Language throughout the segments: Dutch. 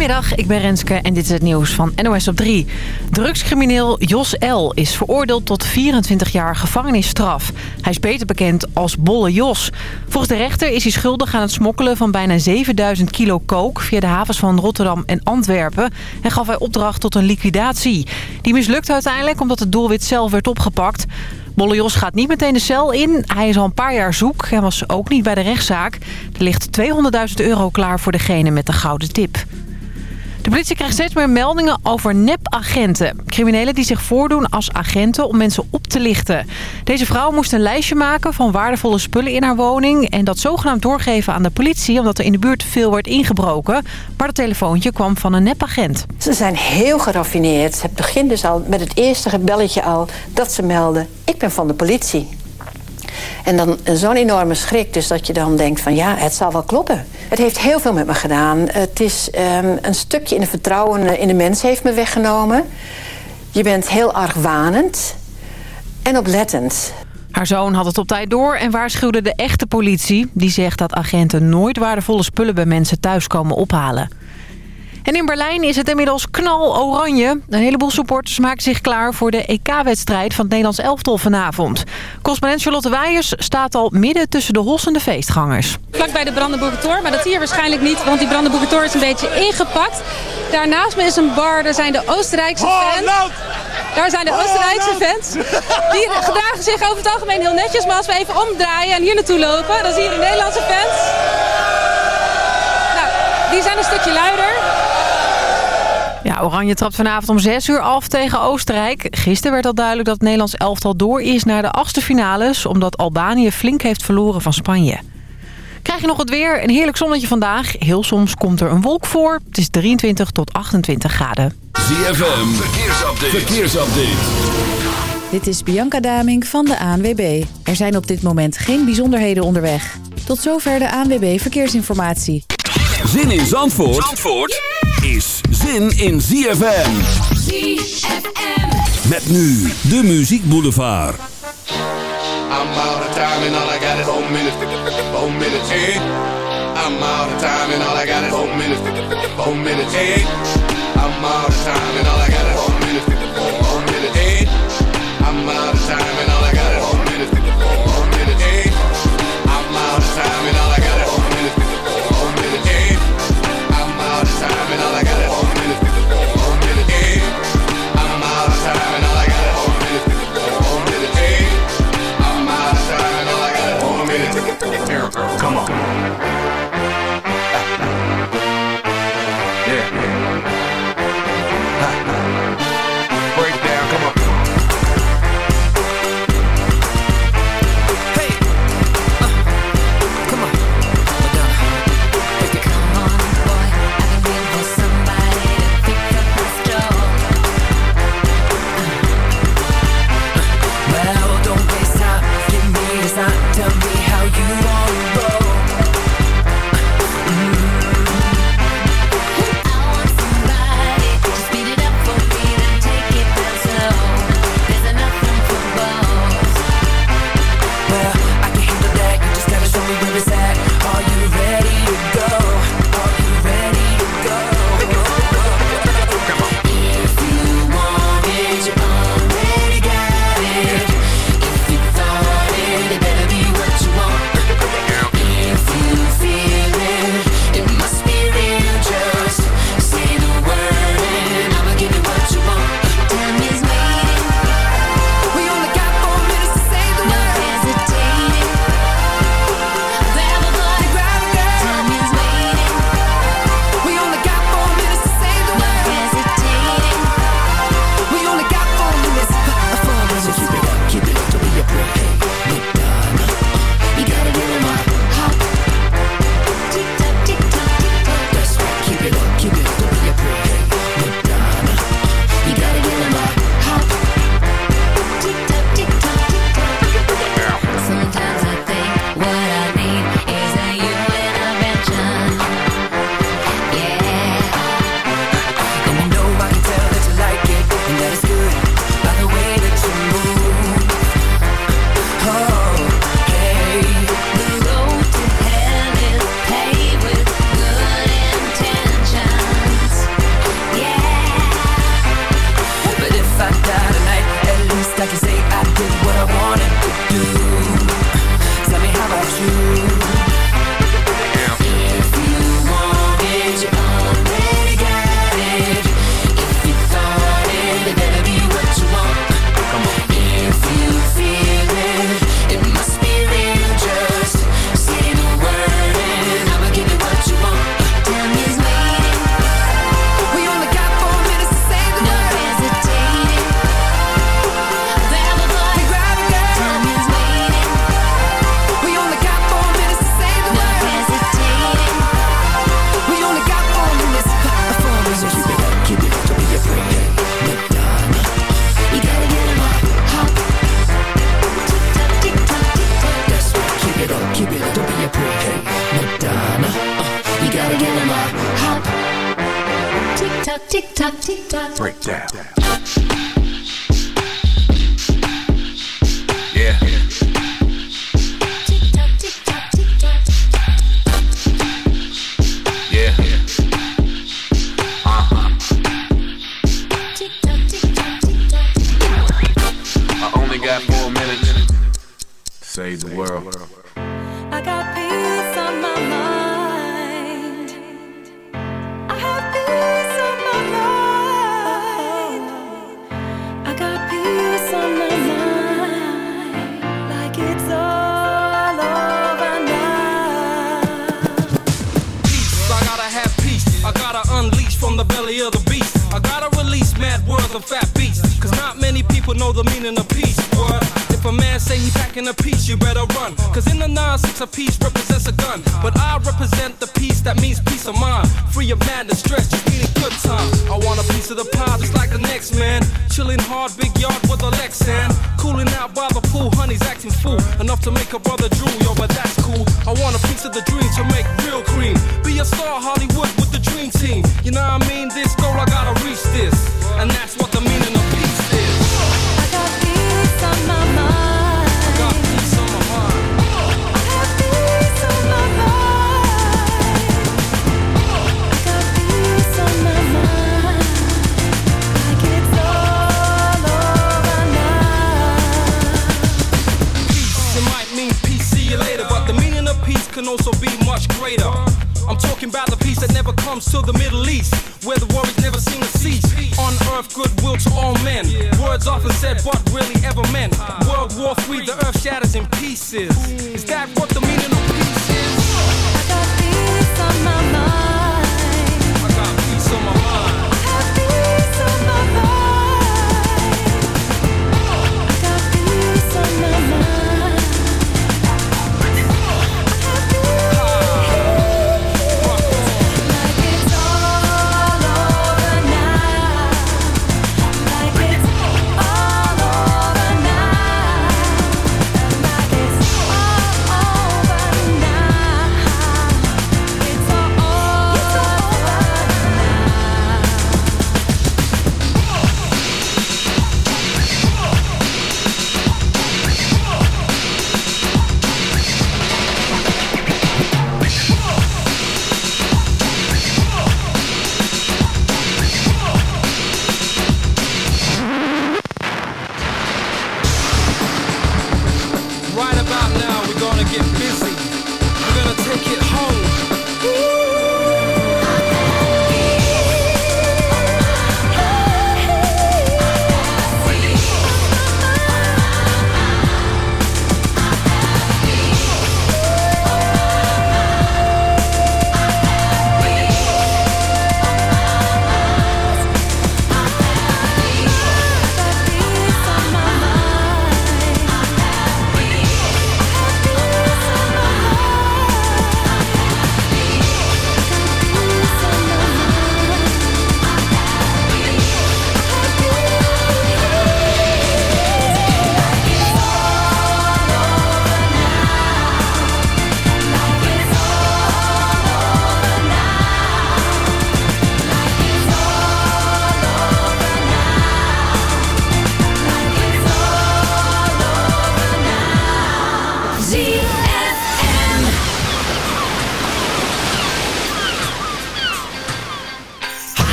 Goedemiddag, ik ben Renske en dit is het nieuws van NOS op 3. Drugscrimineel Jos L. is veroordeeld tot 24 jaar gevangenisstraf. Hij is beter bekend als Bolle Jos. Volgens de rechter is hij schuldig aan het smokkelen van bijna 7000 kilo kook... via de havens van Rotterdam en Antwerpen. En gaf hij opdracht tot een liquidatie. Die mislukt uiteindelijk omdat het doelwit zelf werd opgepakt. Bolle Jos gaat niet meteen de cel in. Hij is al een paar jaar zoek en was ook niet bij de rechtszaak. Er ligt 200.000 euro klaar voor degene met de gouden tip. De politie krijgt steeds meer meldingen over nepagenten. Criminelen die zich voordoen als agenten om mensen op te lichten. Deze vrouw moest een lijstje maken van waardevolle spullen in haar woning... en dat zogenaamd doorgeven aan de politie... omdat er in de buurt veel werd ingebroken. Maar het telefoontje kwam van een nepagent. Ze zijn heel geraffineerd. Het begint dus al met het eerste belletje al dat ze melden... ik ben van de politie. En dan zo'n enorme schrik, dus dat je dan denkt van ja, het zal wel kloppen. Het heeft heel veel met me gedaan. Het is um, een stukje in het vertrouwen in de mens heeft me weggenomen. Je bent heel argwanend en oplettend. Haar zoon had het op tijd door en waarschuwde de echte politie. Die zegt dat agenten nooit waardevolle spullen bij mensen thuis komen ophalen. En in Berlijn is het inmiddels knal-oranje. Een heleboel supporters maken zich klaar voor de EK-wedstrijd van het Nederlands elftal vanavond. Correspondent Charlotte Wijers staat al midden tussen de hossende feestgangers. Vlak bij de Brandenburger Tor, maar dat zie je waarschijnlijk niet, want die Brandenburger Tor is een beetje ingepakt. Daarnaast me is een bar, daar zijn de Oostenrijkse fans. Daar zijn de Oostenrijkse fans. Die gedragen zich over het algemeen heel netjes, maar als we even omdraaien en hier naartoe lopen, dan zie je de Nederlandse fans. Nou, die zijn een stukje luider. Ja, Oranje trapt vanavond om 6 uur af tegen Oostenrijk. Gisteren werd al duidelijk dat het Nederlands elftal door is naar de achtste finales... omdat Albanië flink heeft verloren van Spanje. Krijg je nog het weer? Een heerlijk zonnetje vandaag. Heel soms komt er een wolk voor. Het is 23 tot 28 graden. ZFM, verkeersupdate. verkeersupdate. Dit is Bianca Daming van de ANWB. Er zijn op dit moment geen bijzonderheden onderweg. Tot zover de ANWB Verkeersinformatie. Zin in Zandvoort? Zandvoort? Is zin in ZFM. ZFM. Met nu de Muziek Boulevard. I'm out of time and all I got is four minutes. Four minutes, hey. I'm out of time and all I got is four minutes. Four minutes, hey. I'm out of time and all I comes to the Middle East, where the war is never seen to cease. On earth, goodwill to all men. Words often said, but really ever meant. World War III, the earth shatters in pieces. Is that what the meaning of peace?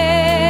ser.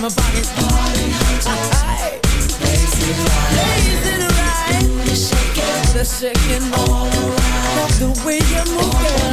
my pockets. Party hard, right. Shaking, shaking all around. The way you're moving.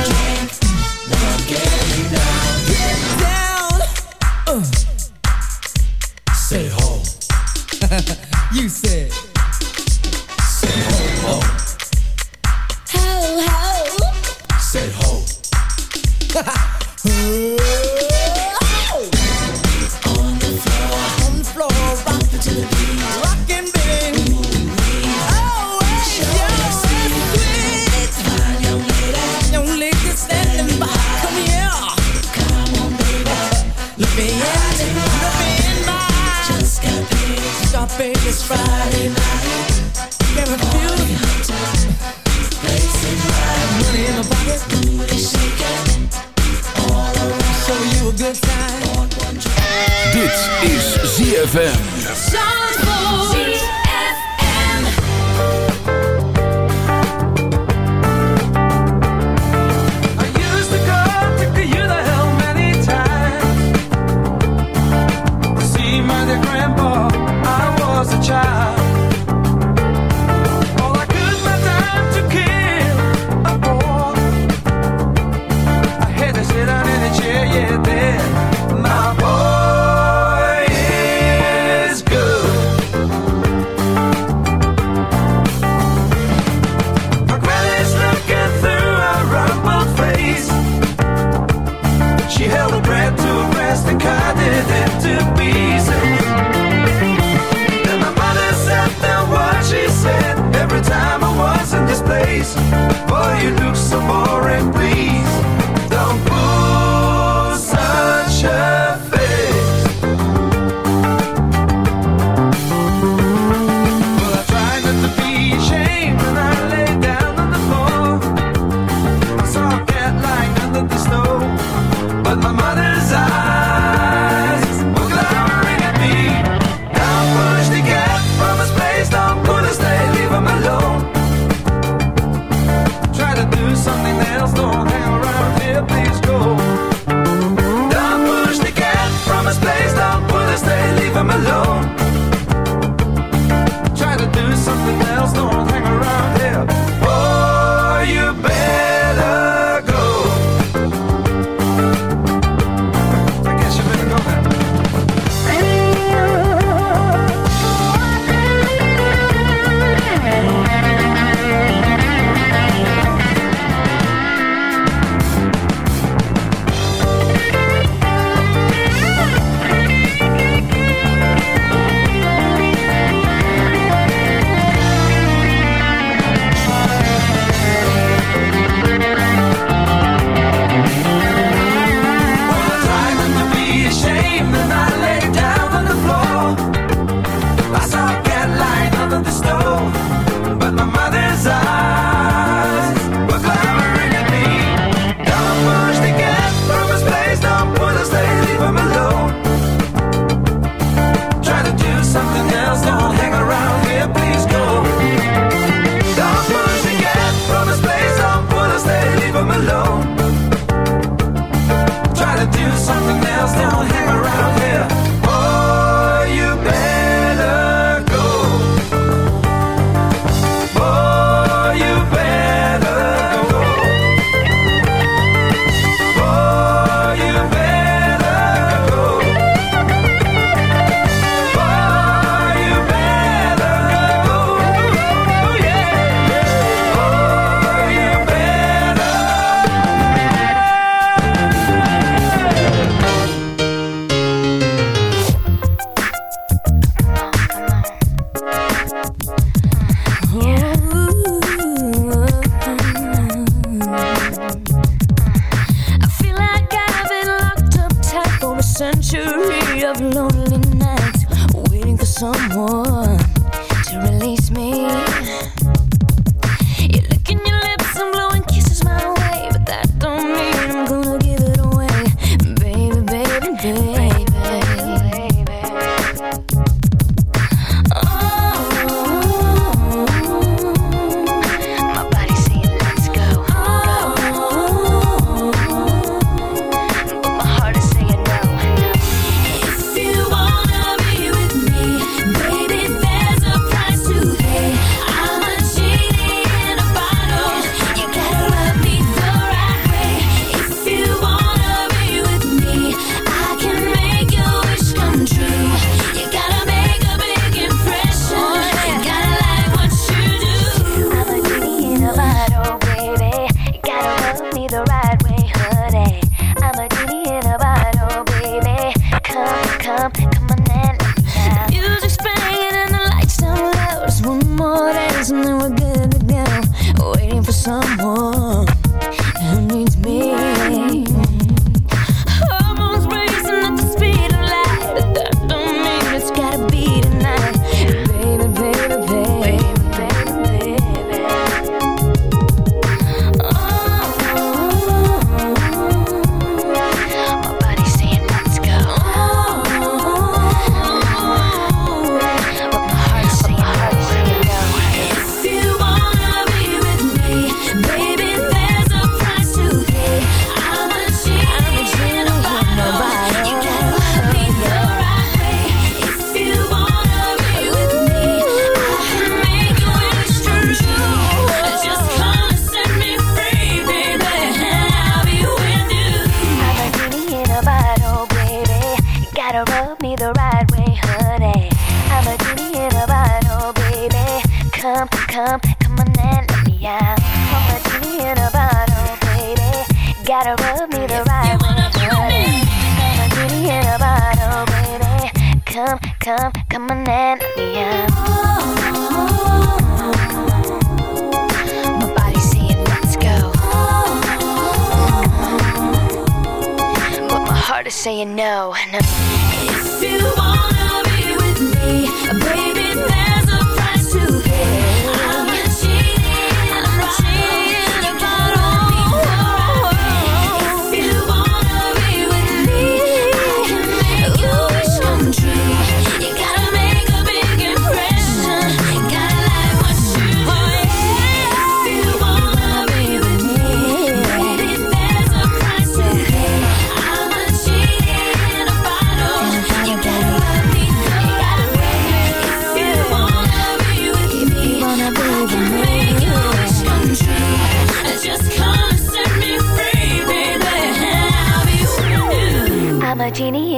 face. You look so boring, please.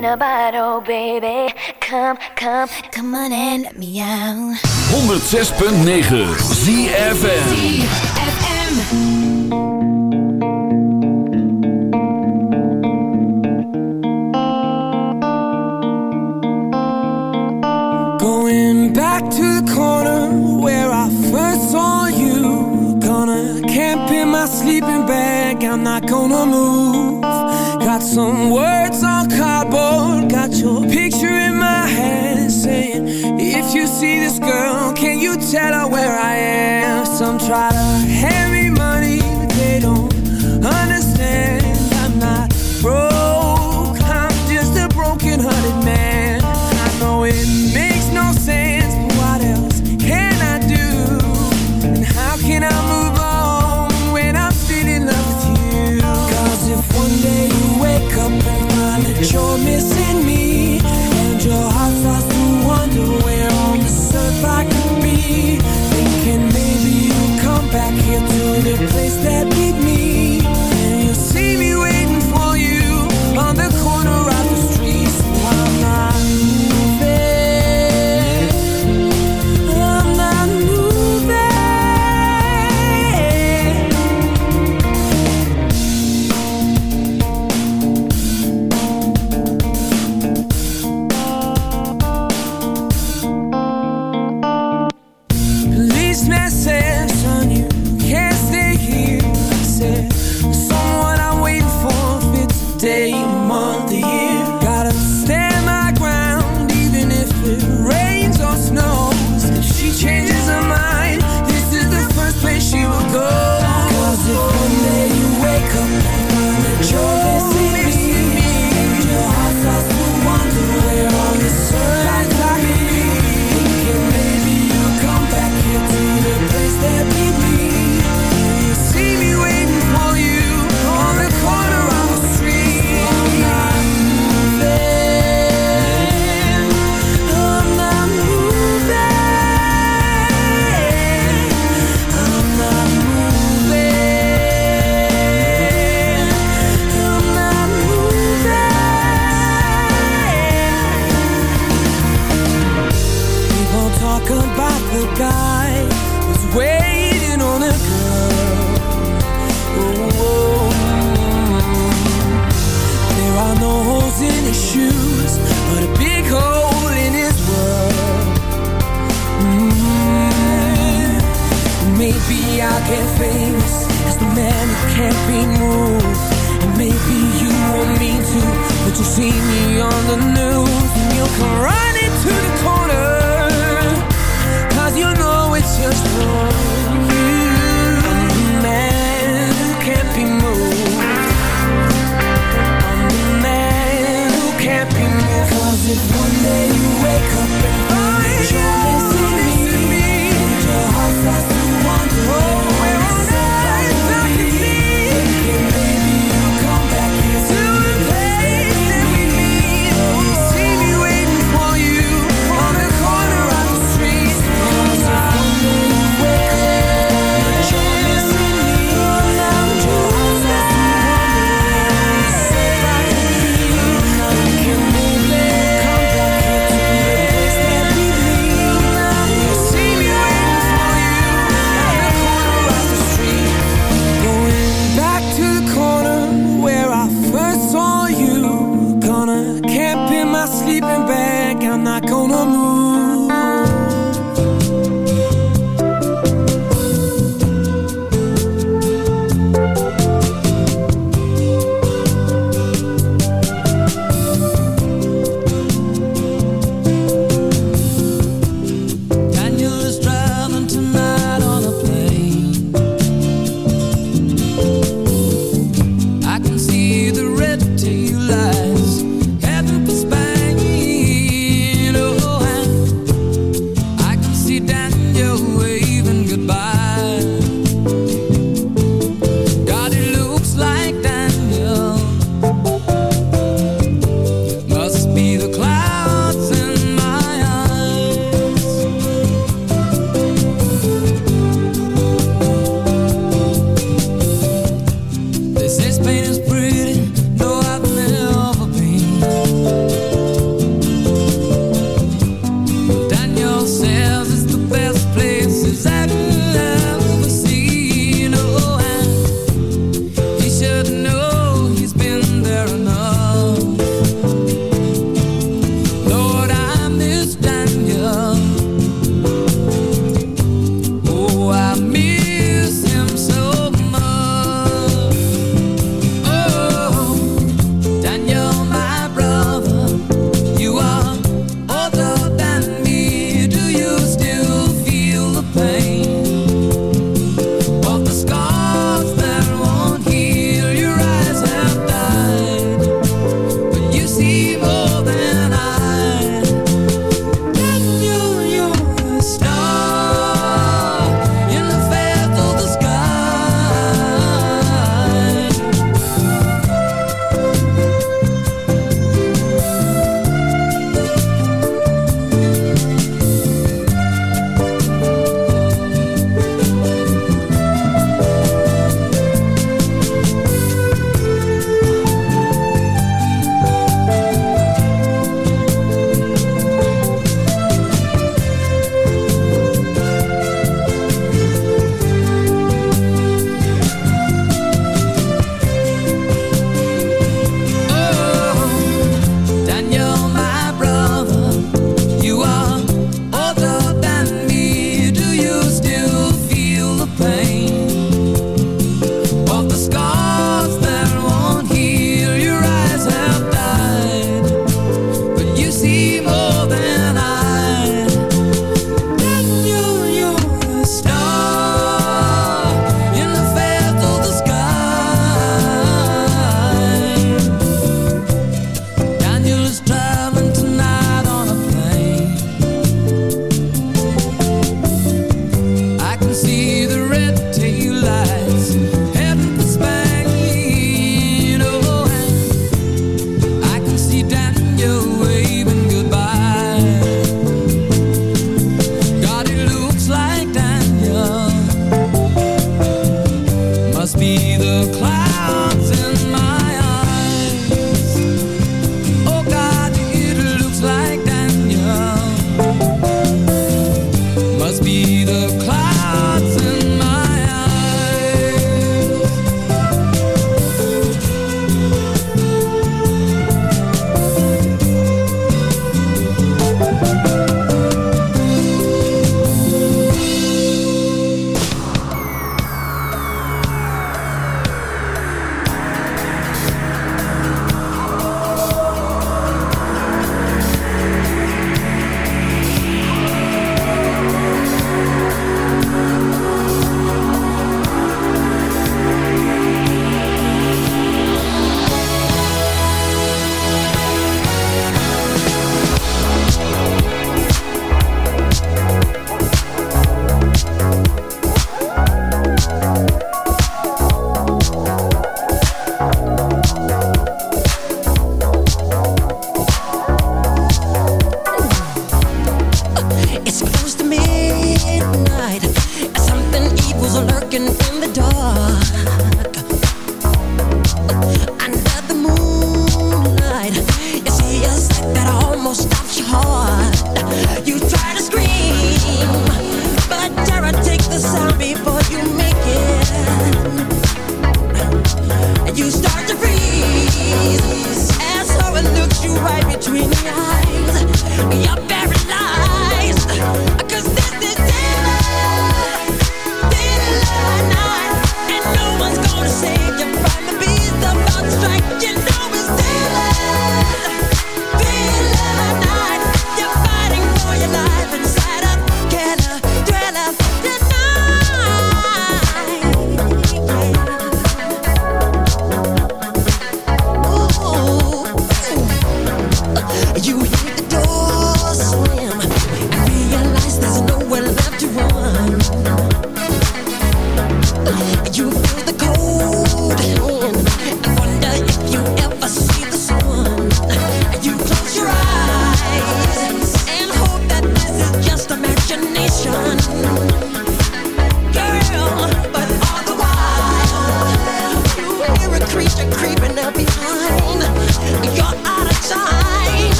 in a baby. Come, come, come on and let me out. 106.9 ZFM ZFM Going back to the corner where I first saw you. Gonna camp in my sleeping bag. I'm not gonna move. Got some words If you see this girl, can you tell her where I am? Some try to amigo.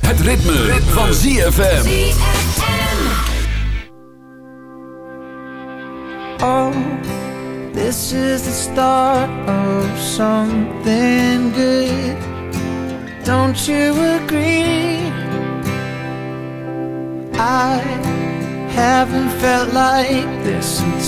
Het ritme, van ZFM. Oh, this is the start of something good. Don't you agree? I haven't felt like this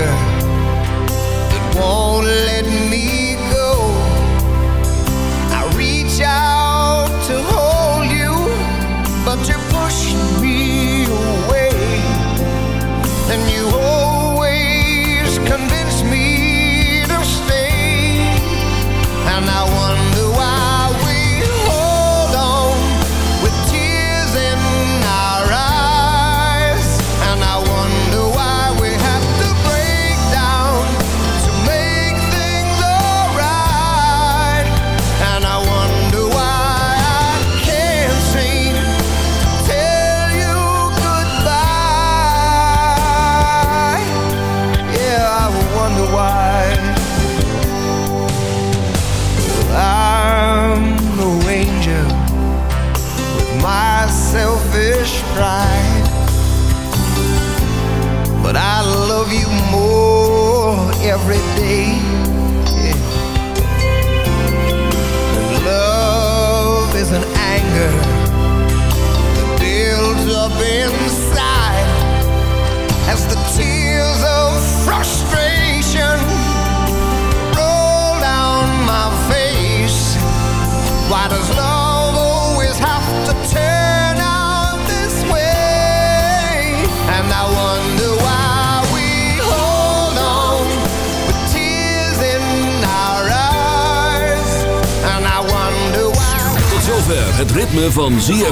Yeah.